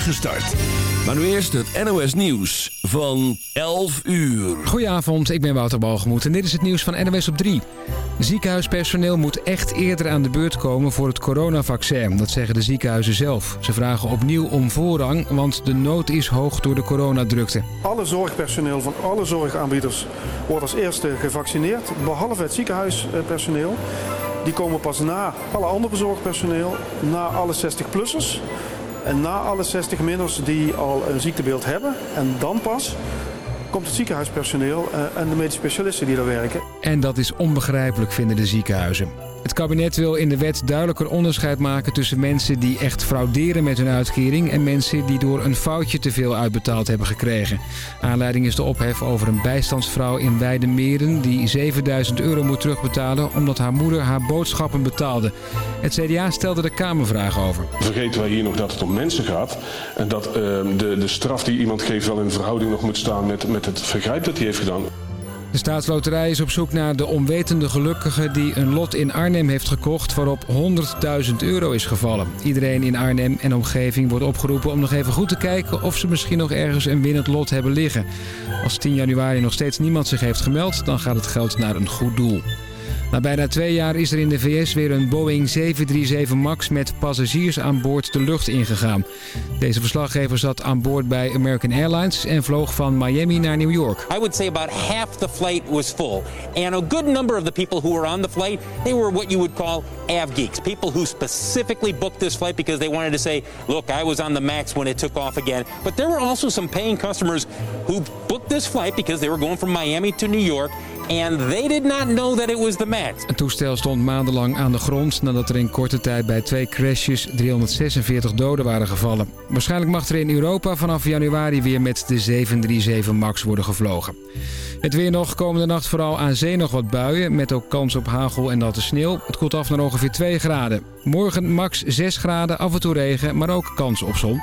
spoedige start. Maar nu eerst het NOS Nieuws van 11 uur. Goedenavond, ik ben Wouter Balgemoed en dit is het nieuws van NOS op 3. Ziekenhuispersoneel moet echt eerder aan de beurt komen voor het coronavaccin. Dat zeggen de ziekenhuizen zelf. Ze vragen opnieuw om voorrang, want de nood is hoog door de coronadrukte. Alle zorgpersoneel van alle zorgaanbieders wordt als eerste gevaccineerd, behalve het ziekenhuispersoneel. Die komen pas na alle andere zorgpersoneel, na alle 60-plussers en na alle 60-minners die al een ziektebeeld hebben. En dan pas komt het ziekenhuispersoneel eh, en de medische specialisten die daar werken. En dat is onbegrijpelijk, vinden de ziekenhuizen. Het kabinet wil in de wet duidelijker onderscheid maken tussen mensen die echt frauderen met hun uitkering en mensen die door een foutje te veel uitbetaald hebben gekregen. Aanleiding is de ophef over een bijstandsvrouw in Weidemeren die 7000 euro moet terugbetalen omdat haar moeder haar boodschappen betaalde. Het CDA stelde er kamervragen over. Vergeten wij hier nog dat het om mensen gaat en dat uh, de, de straf die iemand geeft wel in verhouding nog moet staan met, met het vergrijp dat hij heeft gedaan. De staatsloterij is op zoek naar de onwetende gelukkige die een lot in Arnhem heeft gekocht waarop 100.000 euro is gevallen. Iedereen in Arnhem en omgeving wordt opgeroepen om nog even goed te kijken of ze misschien nog ergens een winnend lot hebben liggen. Als 10 januari nog steeds niemand zich heeft gemeld, dan gaat het geld naar een goed doel. Na bijna twee jaar is er in de VS weer een Boeing 737 MAX met passagiers aan boord de lucht ingegaan. Deze verslaggever zat aan boord bij American Airlines en vloog van Miami naar New York. I would say about half the flight was full. And a good number of the people who were on the flight, they were what you would call av geeks. People who specifically booked this flight because they wanted to say, look, I was on the MAX when it took off again. But there were also some paying customers who booked this flight because they were going from Miami to New York and they did not know that it was. Het toestel stond maandenlang aan de grond nadat er in korte tijd bij twee crashes 346 doden waren gevallen. Waarschijnlijk mag er in Europa vanaf januari weer met de 737 MAX worden gevlogen. Het weer nog komende nacht vooral aan zee nog wat buien met ook kans op hagel en natte sneeuw. Het koelt af naar ongeveer 2 graden. Morgen max 6 graden, af en toe regen, maar ook kans op zon.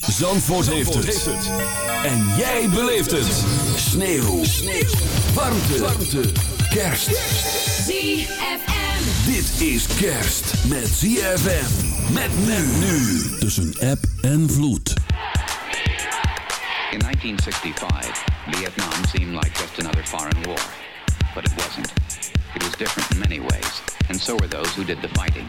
Zandvoort, heeft, het. En jij beleeft het. Sneeuw. Sneeuw. Warmte. Warmte. Kerst. ZFM. Dit is kerst met ZFM. Met men nu. Tussen app en vloed. In 1965, Vietnam seemed like just another foreign war. But it wasn't. It was different in many ways, and so were those who did the fighting.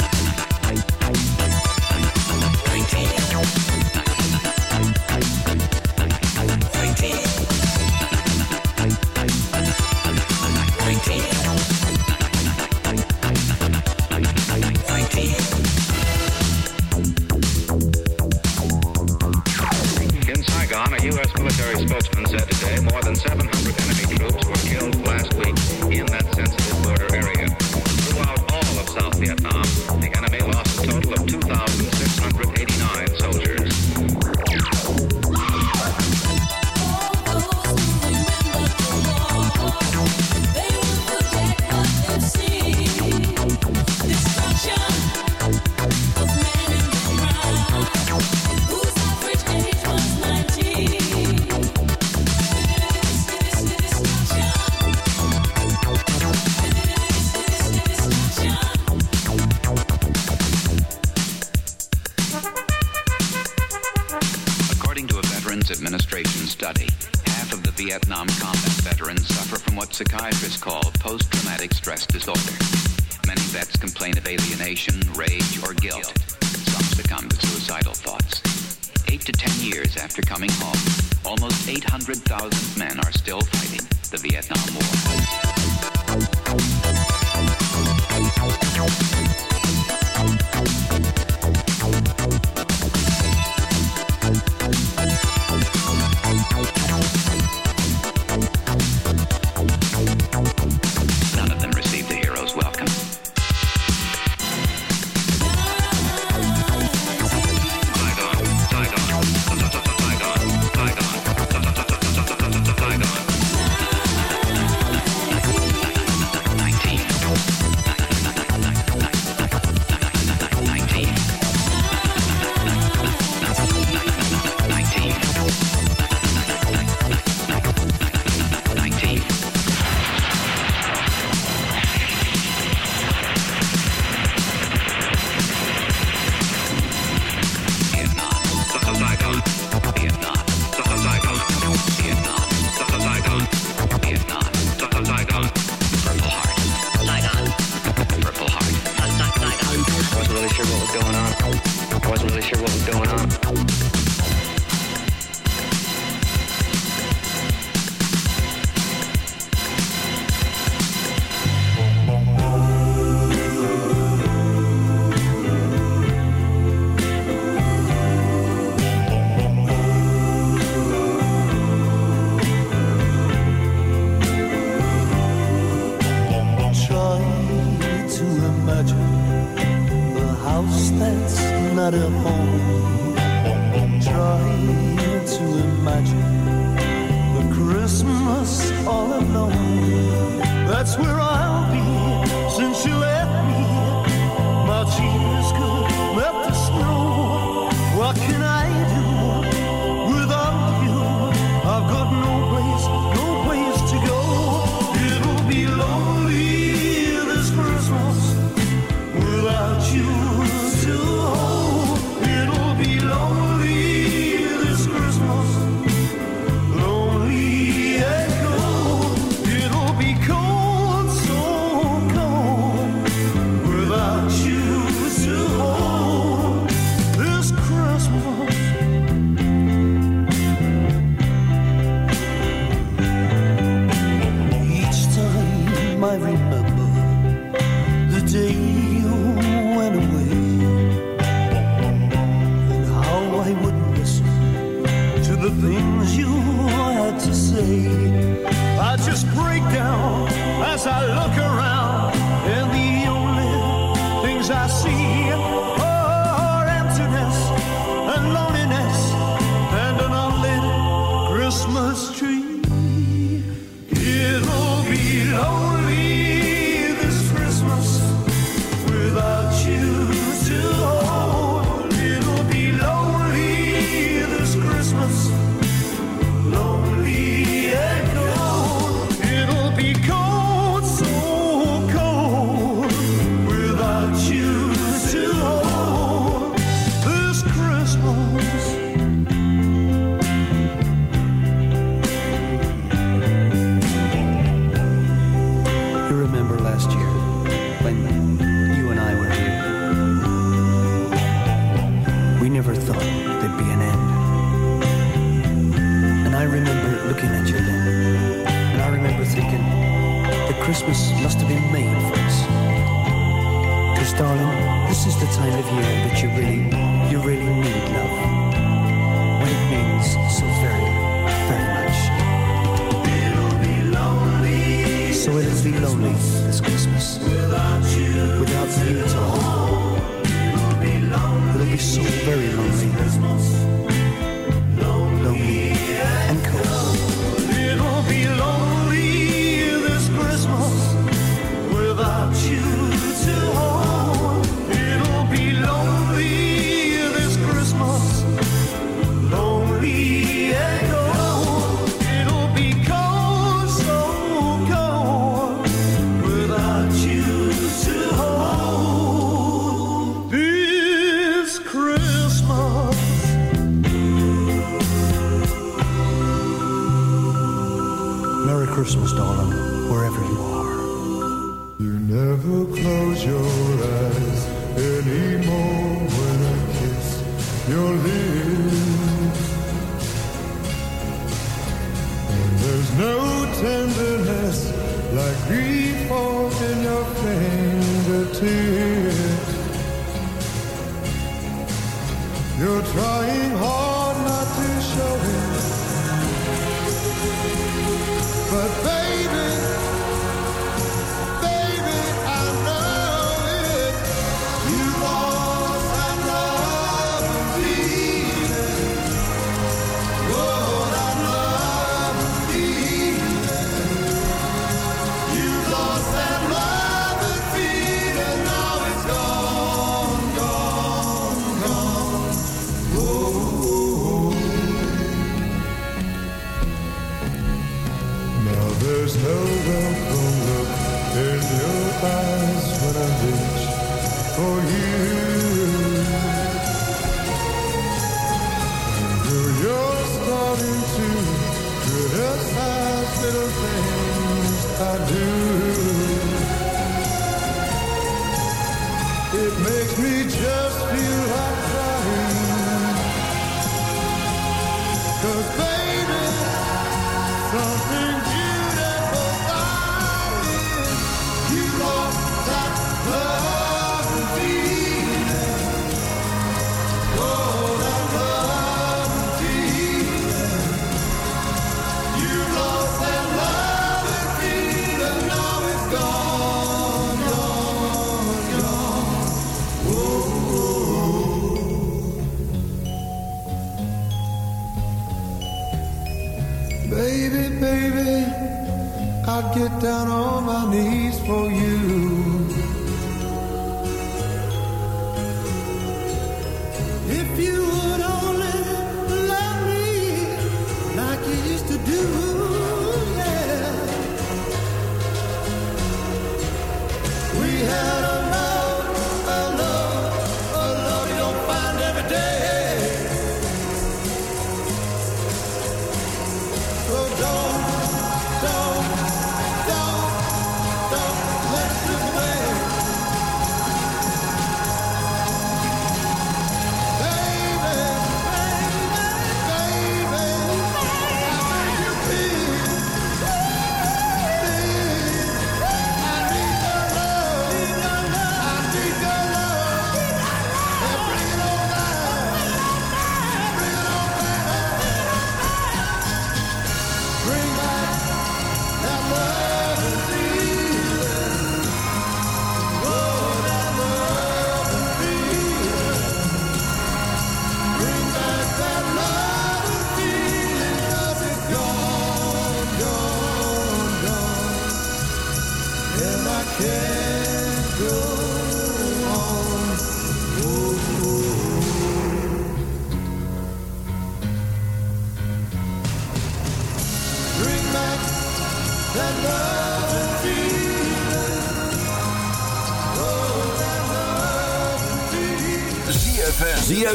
be lonely this Christmas. I do.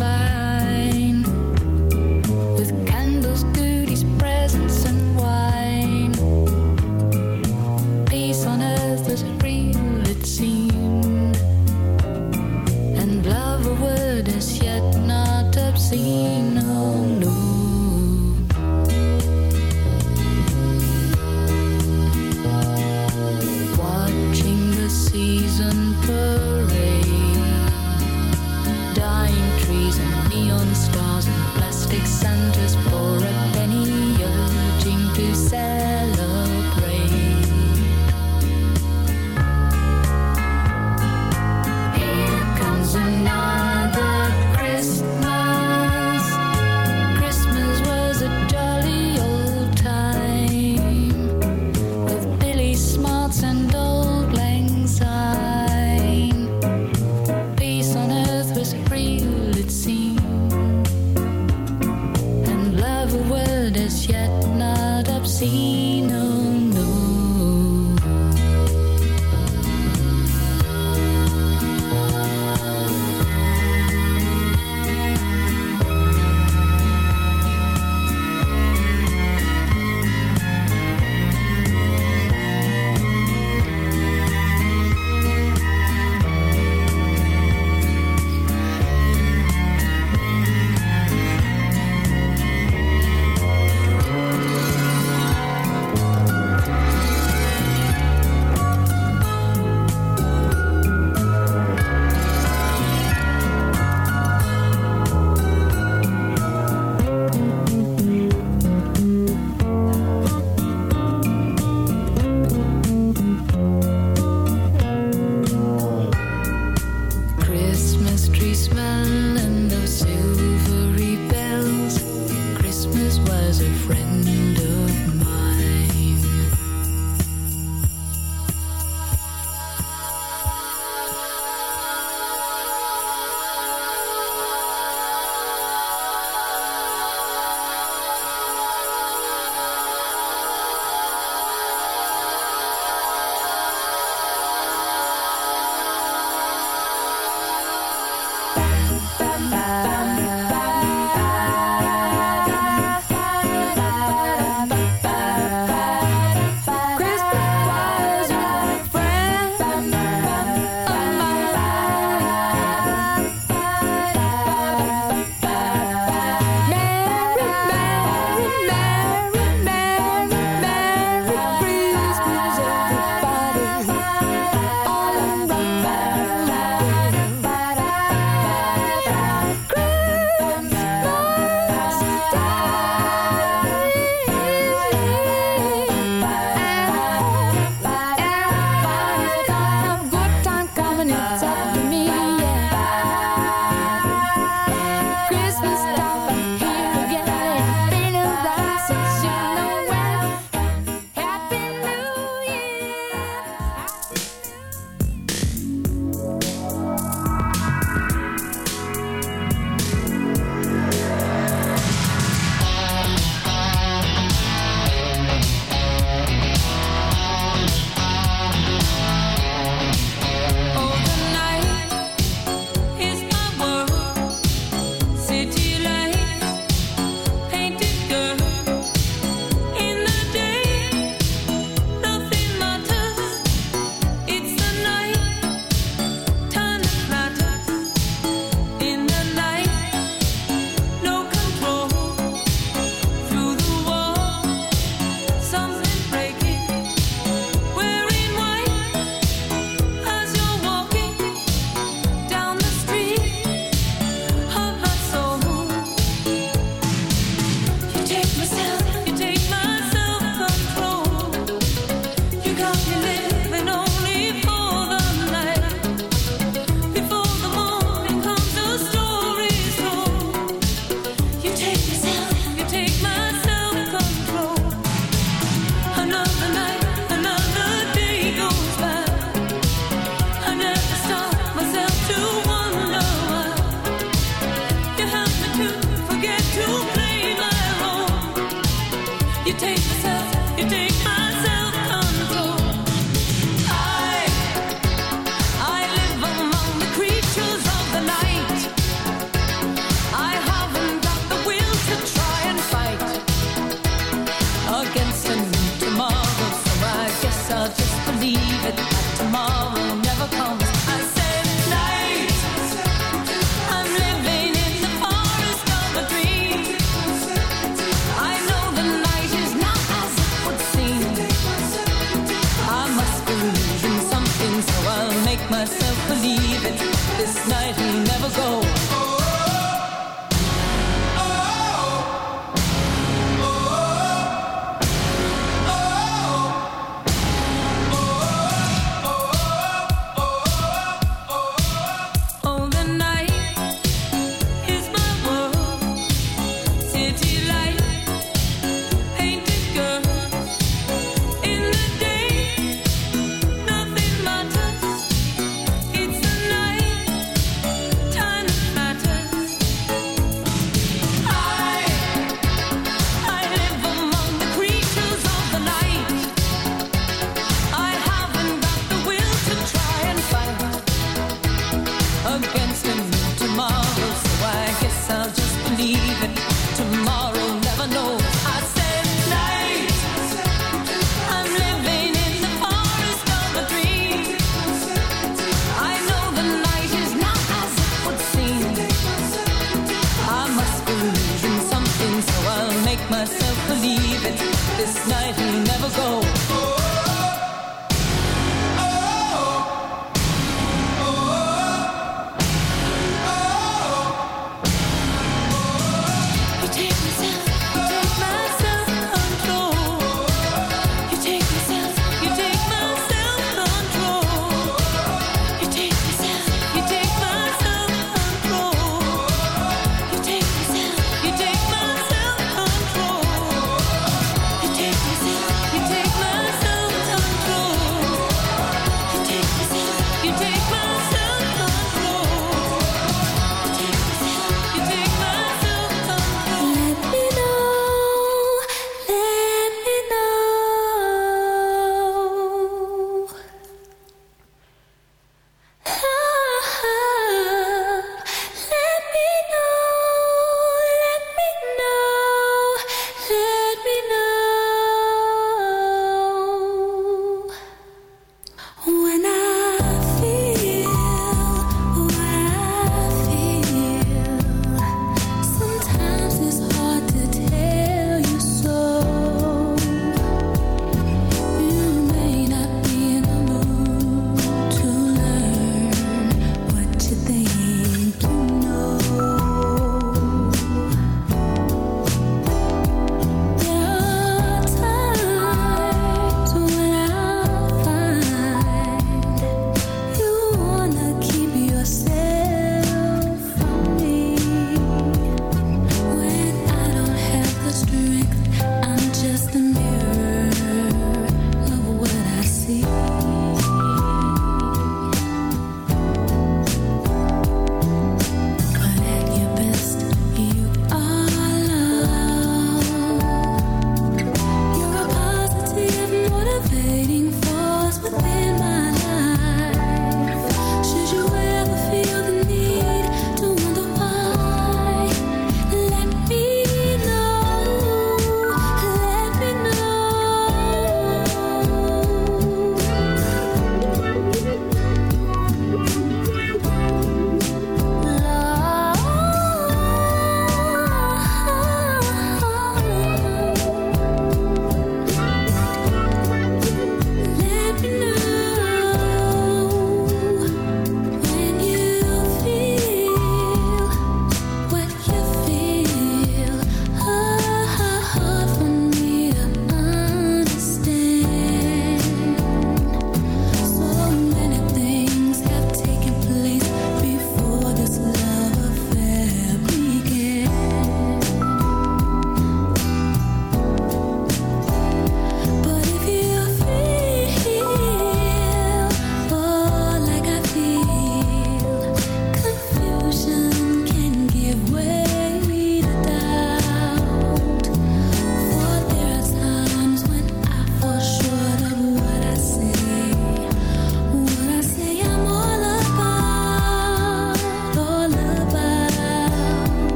fire.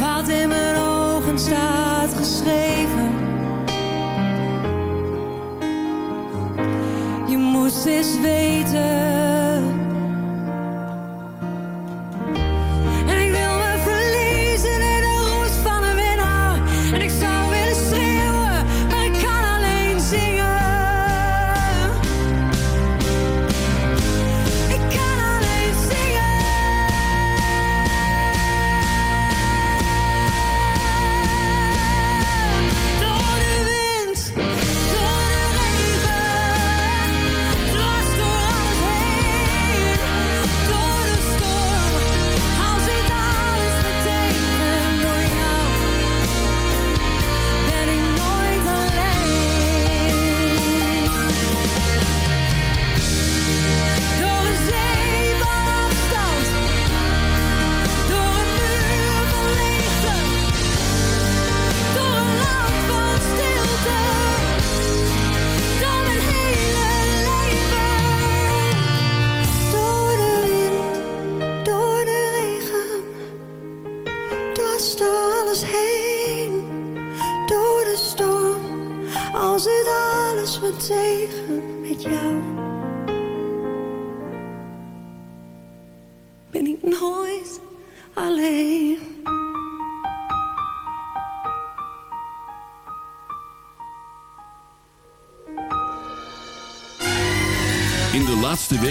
wat in mijn ogen staat geschreven. Je moest eens weten.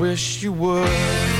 wish you would.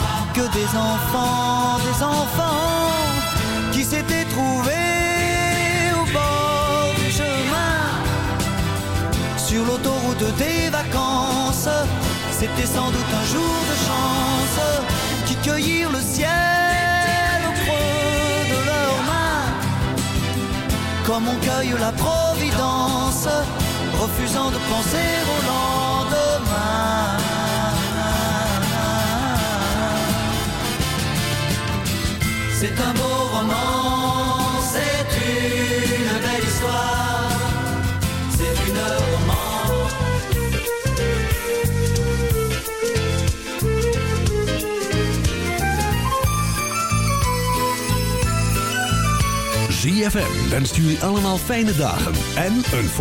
que des enfants, des enfants qui s'étaient trouvés au bord du chemin, sur l'autoroute des vacances. C'était sans doute un jour de chance qui cueillirent le ciel au creux de leurs mains, comme on cueille la providence, refusant de penser au lendemain. C'est un beau roman, c'est une belle histoire, c'est une romance. ZFM wenst jullie allemaal fijne dagen en een voorspoedig